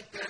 like that.